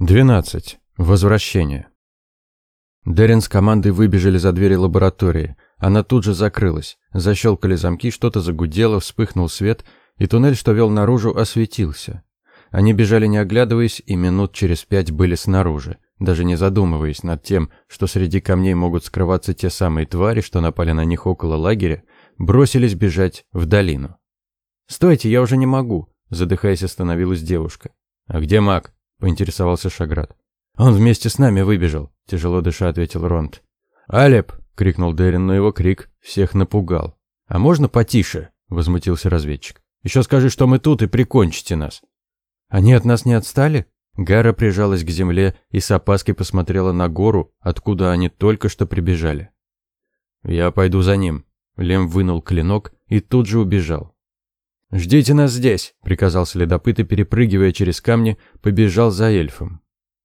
12. Возвращение. Дерин с командой выбежали за двери лаборатории. Она тут же закрылась. Защелкали замки, что-то загудело, вспыхнул свет, и туннель, что вел наружу, осветился. Они бежали не оглядываясь, и минут через пять были снаружи, даже не задумываясь над тем, что среди камней могут скрываться те самые твари, что напали на них около лагеря, бросились бежать в долину. «Стойте, я уже не могу», — задыхаясь, остановилась девушка. «А где маг?» – поинтересовался Шаград. «Он вместе с нами выбежал», – тяжело дыша ответил Ронд. «Алеп!» – крикнул Дерин, но его крик всех напугал. «А можно потише?» – возмутился разведчик. «Еще скажи, что мы тут, и прикончите нас». «Они от нас не отстали?» Гара прижалась к земле и с опаской посмотрела на гору, откуда они только что прибежали. «Я пойду за ним». Лем вынул клинок и тут же убежал. «Ждите нас здесь», — приказал следопыт и, перепрыгивая через камни, побежал за эльфом.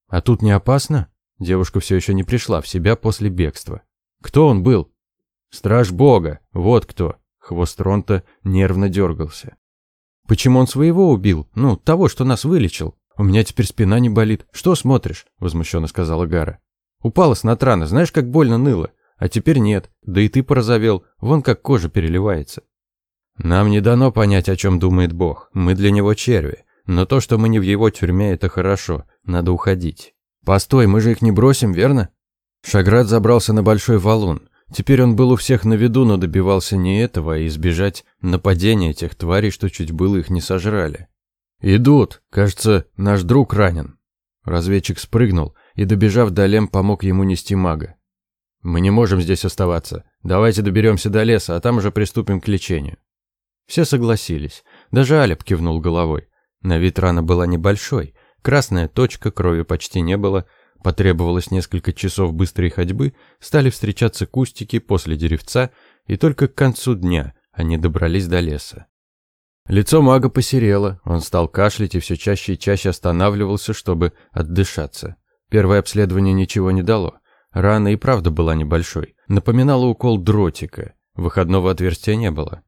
«А тут не опасно?» Девушка все еще не пришла в себя после бегства. «Кто он был?» «Страж бога, вот кто!» Хвост Ронта нервно дергался. «Почему он своего убил? Ну, того, что нас вылечил. У меня теперь спина не болит. Что смотришь?» Возмущенно сказала Гара. «Упала с натрана, знаешь, как больно ныло. А теперь нет. Да и ты порозовел. Вон как кожа переливается. Нам не дано понять, о чем думает Бог. Мы для него черви. Но то, что мы не в его тюрьме, это хорошо. Надо уходить. Постой, мы же их не бросим, верно? Шаград забрался на большой валун. Теперь он был у всех на виду, но добивался не этого, а избежать нападения тех тварей, что чуть было их не сожрали. «Идут. Кажется, наш друг ранен». Разведчик спрыгнул и, добежав до Лем, помог ему нести мага. «Мы не можем здесь оставаться. Давайте доберемся до леса, а там уже приступим к лечению». Все согласились. Даже Алеп кивнул головой. На вид рана была небольшой. Красная точка, крови почти не было. Потребовалось несколько часов быстрой ходьбы, стали встречаться кустики после деревца, и только к концу дня они добрались до леса. Лицо мага посерело, он стал кашлять и все чаще и чаще останавливался, чтобы отдышаться. Первое обследование ничего не дало. Рана и правда была небольшой, напоминала укол дротика. Выходного отверстия не было.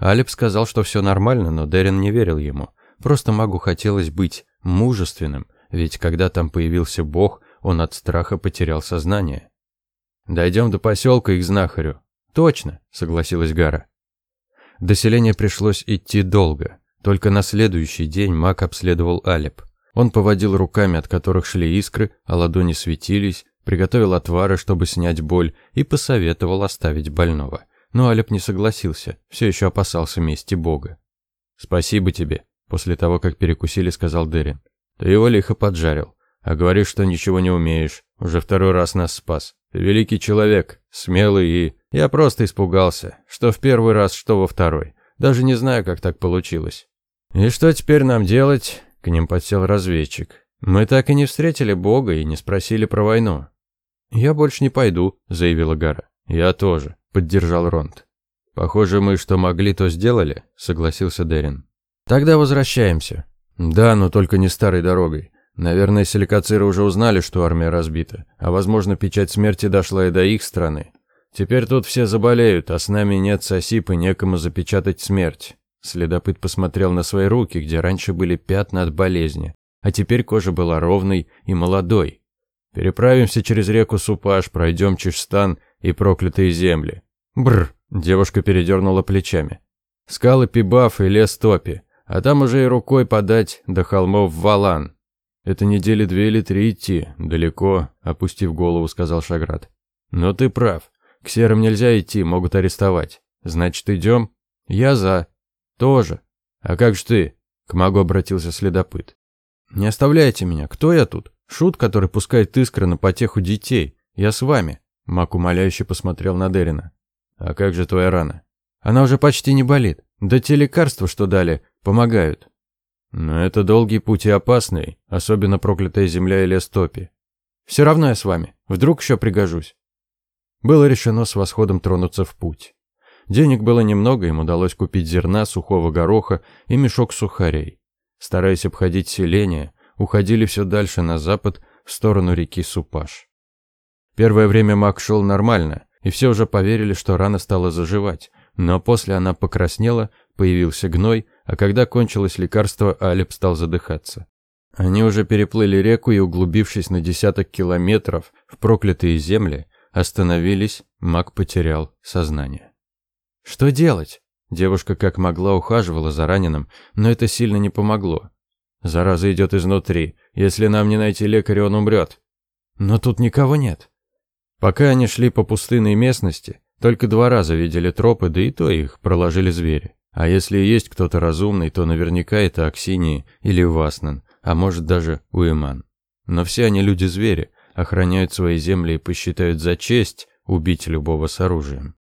Алип сказал, что все нормально, но Дерин не верил ему. Просто магу хотелось быть мужественным, ведь когда там появился бог, он от страха потерял сознание. «Дойдем до поселка и к знахарю». «Точно», — согласилась Гара. До селения пришлось идти долго. Только на следующий день маг обследовал Алип. Он поводил руками, от которых шли искры, а ладони светились, приготовил отвары, чтобы снять боль, и посоветовал оставить больного. Но Алеп не согласился, все еще опасался мести Бога. «Спасибо тебе», — после того, как перекусили, сказал Дерин. «Ты его лихо поджарил, а говоришь, что ничего не умеешь. Уже второй раз нас спас. Ты великий человек, смелый и... Я просто испугался, что в первый раз, что во второй. Даже не знаю, как так получилось». «И что теперь нам делать?» — к ним подсел разведчик. «Мы так и не встретили Бога и не спросили про войну». «Я больше не пойду», — заявила Гара. «Я тоже», — поддержал Ронд. «Похоже, мы что могли, то сделали», — согласился Дерин. «Тогда возвращаемся». «Да, но только не старой дорогой. Наверное, силикациры уже узнали, что армия разбита, а, возможно, печать смерти дошла и до их страны. Теперь тут все заболеют, а с нами нет сосип и некому запечатать смерть». Следопыт посмотрел на свои руки, где раньше были пятна от болезни, а теперь кожа была ровной и молодой. «Переправимся через реку Супаш, пройдем Чешстан и проклятые земли. Бр! Девушка передернула плечами. Скалы Пибаф и лес Топи, а там уже и рукой подать до холмов Валан. Это недели две или три идти, далеко, опустив голову, сказал Шаград. Но ты прав. К серым нельзя идти, могут арестовать. Значит, идем? Я за. Тоже. А как же ты? К магу обратился следопыт. Не оставляйте меня. Кто я тут? Шут, который пускает искры на потеху детей. Я с вами. Мак умоляюще посмотрел на Дерина. «А как же твоя рана?» «Она уже почти не болит. Да те лекарства, что дали, помогают». «Но это долгий путь и опасный, особенно проклятая земля и лес топи. Все равно я с вами. Вдруг еще пригожусь». Было решено с восходом тронуться в путь. Денег было немного, им удалось купить зерна, сухого гороха и мешок сухарей. Стараясь обходить селение, уходили все дальше на запад, в сторону реки Супаш. Первое время маг шел нормально, и все уже поверили, что рана стала заживать. Но после она покраснела, появился гной, а когда кончилось лекарство, Алеп стал задыхаться. Они уже переплыли реку и, углубившись на десяток километров в проклятые земли, остановились, маг потерял сознание. Что делать? Девушка как могла ухаживала за раненым, но это сильно не помогло. Зараза идет изнутри. Если нам не найти лекаря, он умрет. Но тут никого нет. Пока они шли по пустынной местности, только два раза видели тропы, да и то их проложили звери. А если есть кто-то разумный, то наверняка это Аксинии или Васнан, а может даже Уэман. Но все они люди-звери, охраняют свои земли и посчитают за честь убить любого с оружием.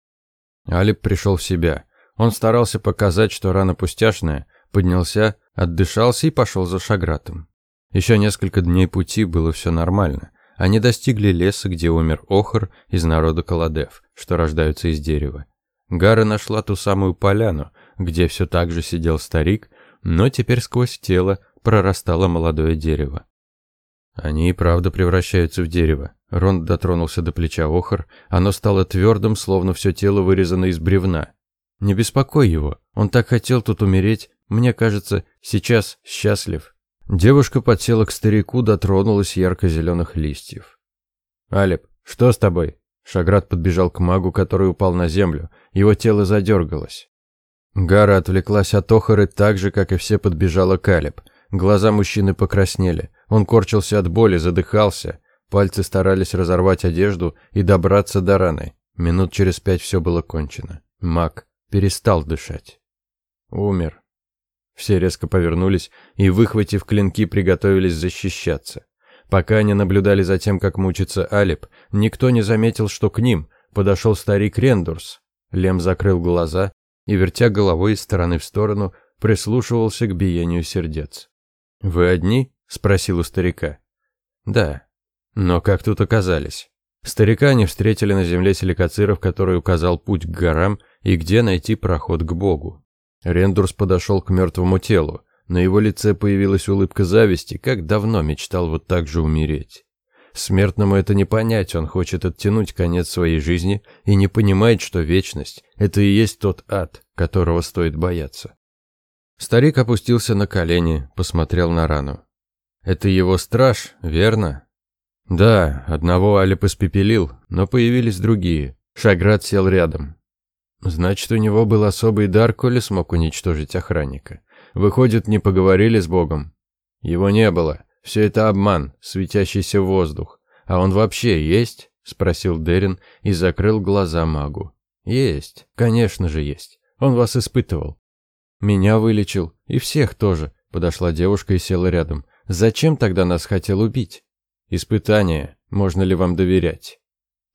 Алип пришел в себя. Он старался показать, что рана пустяшная, поднялся, отдышался и пошел за Шагратом. Еще несколько дней пути было все нормально. Они достигли леса, где умер Охр из народа Каладев, что рождаются из дерева. Гара нашла ту самую поляну, где все так же сидел старик, но теперь сквозь тело прорастало молодое дерево. Они и правда превращаются в дерево. Рон дотронулся до плеча Охр, оно стало твердым, словно все тело вырезано из бревна. Не беспокой его, он так хотел тут умереть, мне кажется, сейчас счастлив. Девушка подсела к старику, дотронулась ярко-зеленых листьев. «Алеп, что с тобой?» Шаград подбежал к магу, который упал на землю. Его тело задергалось. Гара отвлеклась от Охары так же, как и все подбежала к Алеп. Глаза мужчины покраснели. Он корчился от боли, задыхался. Пальцы старались разорвать одежду и добраться до раны. Минут через пять все было кончено. Маг перестал дышать. Умер. Все резко повернулись и, выхватив клинки, приготовились защищаться. Пока они наблюдали за тем, как мучится Алип, никто не заметил, что к ним подошел старик Рендурс. Лем закрыл глаза и, вертя головой из стороны в сторону, прислушивался к биению сердец. «Вы одни?» — спросил у старика. «Да. Но как тут оказались?» Старика они встретили на земле силикациров, который указал путь к горам и где найти проход к Богу. Рендурс подошел к мертвому телу. На его лице появилась улыбка зависти, как давно мечтал вот так же умереть. Смертному это не понять, он хочет оттянуть конец своей жизни и не понимает, что вечность – это и есть тот ад, которого стоит бояться. Старик опустился на колени, посмотрел на рану. «Это его страж, верно?» «Да, одного Алип испепелил, но появились другие. Шаград сел рядом. Значит, у него был особый дар, коли смог уничтожить охранника. Выходит, не поговорили с Богом? Его не было. Все это обман, светящийся воздух. А он вообще есть? Спросил Дерин и закрыл глаза магу. Есть, конечно же есть. Он вас испытывал. Меня вылечил. И всех тоже. Подошла девушка и села рядом. Зачем тогда нас хотел убить? Испытание. Можно ли вам доверять?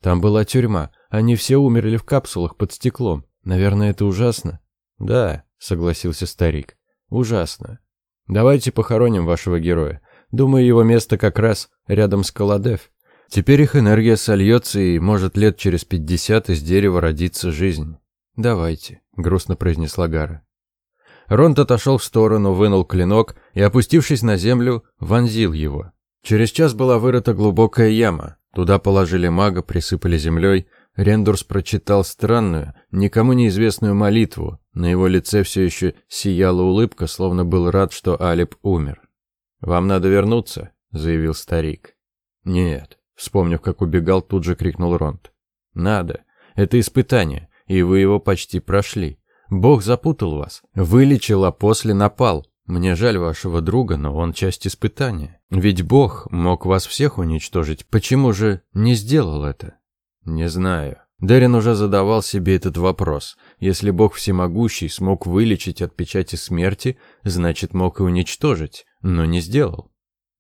Там была тюрьма. Они все умерли в капсулах под стеклом. Наверное, это ужасно. Да, согласился старик. Ужасно. Давайте похороним вашего героя. Думаю, его место как раз рядом с Каладев. Теперь их энергия сольется, и, может, лет через пятьдесят из дерева родится жизнь. Давайте, грустно произнесла Гара. Ронт отошел в сторону, вынул клинок и, опустившись на землю, вонзил его. Через час была вырыта глубокая яма. Туда положили мага, присыпали землей, Рендурс прочитал странную, никому неизвестную молитву. На его лице все еще сияла улыбка, словно был рад, что Алип умер. «Вам надо вернуться», — заявил старик. «Нет», — вспомнив, как убегал, тут же крикнул Ронд. «Надо. Это испытание, и вы его почти прошли. Бог запутал вас, вылечил, а после напал. Мне жаль вашего друга, но он часть испытания. Ведь Бог мог вас всех уничтожить. Почему же не сделал это?» Не знаю. Дерин уже задавал себе этот вопрос. Если Бог всемогущий смог вылечить от печати смерти, значит мог и уничтожить, но не сделал.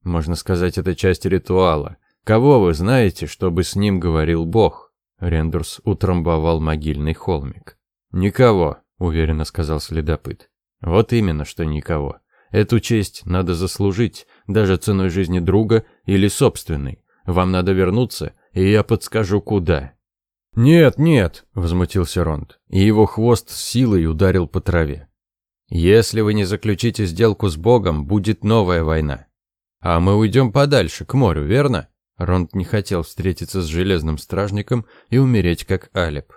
Можно сказать, это часть ритуала. Кого вы знаете, чтобы с ним говорил Бог? Рендурс утрамбовал могильный холмик. Никого, уверенно сказал следопыт. Вот именно, что никого. Эту честь надо заслужить, даже ценой жизни друга или собственной. Вам надо вернуться и я подскажу, куда». «Нет, нет», — возмутился Ронд, и его хвост с силой ударил по траве. «Если вы не заключите сделку с Богом, будет новая война. А мы уйдем подальше, к морю, верно?» Ронд не хотел встретиться с железным стражником и умереть, как Алеп.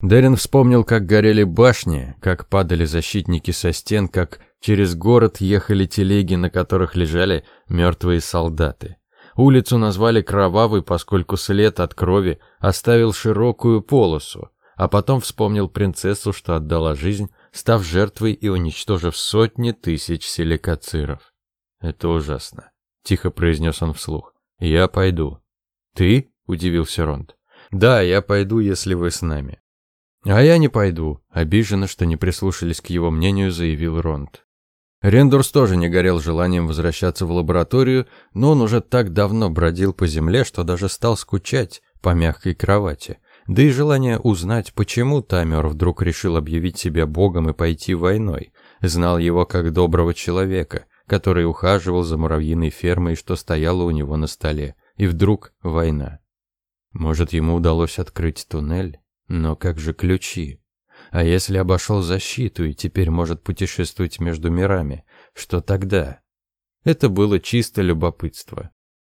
Дерин вспомнил, как горели башни, как падали защитники со стен, как Через город ехали телеги, на которых лежали мертвые солдаты. Улицу назвали Кровавой, поскольку след от крови оставил широкую полосу, а потом вспомнил принцессу, что отдала жизнь, став жертвой и уничтожив сотни тысяч силикациров. «Это ужасно», — тихо произнес он вслух. «Я пойду». «Ты?» — удивился Ронд. «Да, я пойду, если вы с нами». «А я не пойду», — обиженно, что не прислушались к его мнению, заявил Ронд. Рендурс тоже не горел желанием возвращаться в лабораторию, но он уже так давно бродил по земле, что даже стал скучать по мягкой кровати. Да и желание узнать, почему Тамер вдруг решил объявить себя богом и пойти войной. Знал его как доброго человека, который ухаживал за муравьиной фермой, что стояло у него на столе. И вдруг война. Может, ему удалось открыть туннель? Но как же ключи? А если обошел защиту и теперь может путешествовать между мирами, что тогда? Это было чисто любопытство.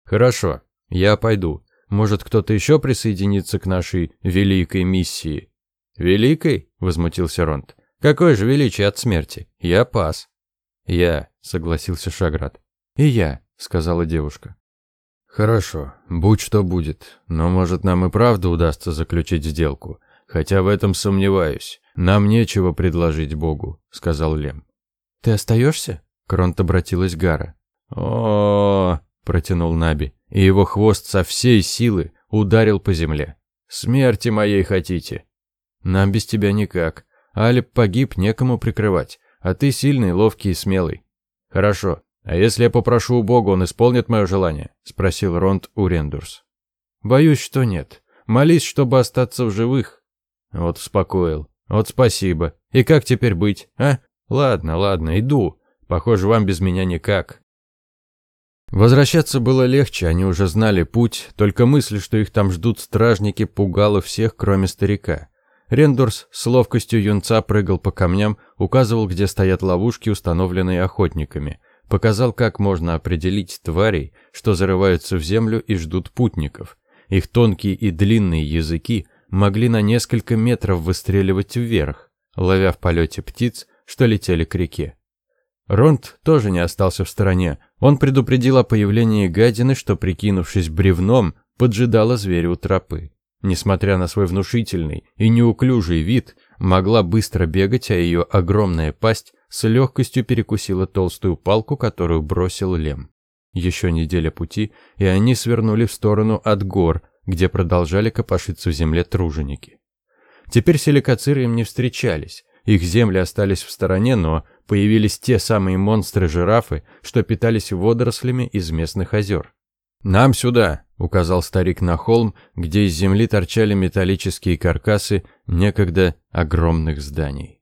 Хорошо, я пойду. Может, кто-то еще присоединится к нашей великой миссии? Великой? возмутился Ронд. Какое же величие от смерти? Я пас. Я, согласился Шаград. И я, сказала девушка. Хорошо, будь что будет, но может нам и правда удастся заключить сделку, хотя в этом сомневаюсь. «Нам нечего предложить Богу», — сказал Лем. «Ты остаешься?» — Кронт обратилась Гара. о, протянул Наби, и его хвост со всей силы ударил по земле. «Смерти моей хотите?» «Нам без тебя никак. Алип погиб, некому прикрывать, а ты сильный, ловкий и смелый». «Хорошо. А если я попрошу у Бога, он исполнит мое желание?» — спросил Ронд у Рендурс. «Боюсь, что нет. Молись, чтобы остаться в живых». Вот успокоил. Вот спасибо. И как теперь быть, а? Ладно, ладно, иду. Похоже, вам без меня никак. Возвращаться было легче, они уже знали путь, только мысль, что их там ждут стражники, пугала всех, кроме старика. Рендорс с ловкостью юнца прыгал по камням, указывал, где стоят ловушки, установленные охотниками. Показал, как можно определить тварей, что зарываются в землю и ждут путников. Их тонкие и длинные языки могли на несколько метров выстреливать вверх, ловя в полете птиц, что летели к реке. Ронд тоже не остался в стороне. Он предупредил о появлении гадины, что, прикинувшись бревном, поджидала зверя у тропы. Несмотря на свой внушительный и неуклюжий вид, могла быстро бегать, а ее огромная пасть с легкостью перекусила толстую палку, которую бросил Лем. Еще неделя пути, и они свернули в сторону от гор, где продолжали копошиться в земле труженики. Теперь силикациры им не встречались, их земли остались в стороне, но появились те самые монстры-жирафы, что питались водорослями из местных озер. «Нам сюда!» — указал старик на холм, где из земли торчали металлические каркасы некогда огромных зданий.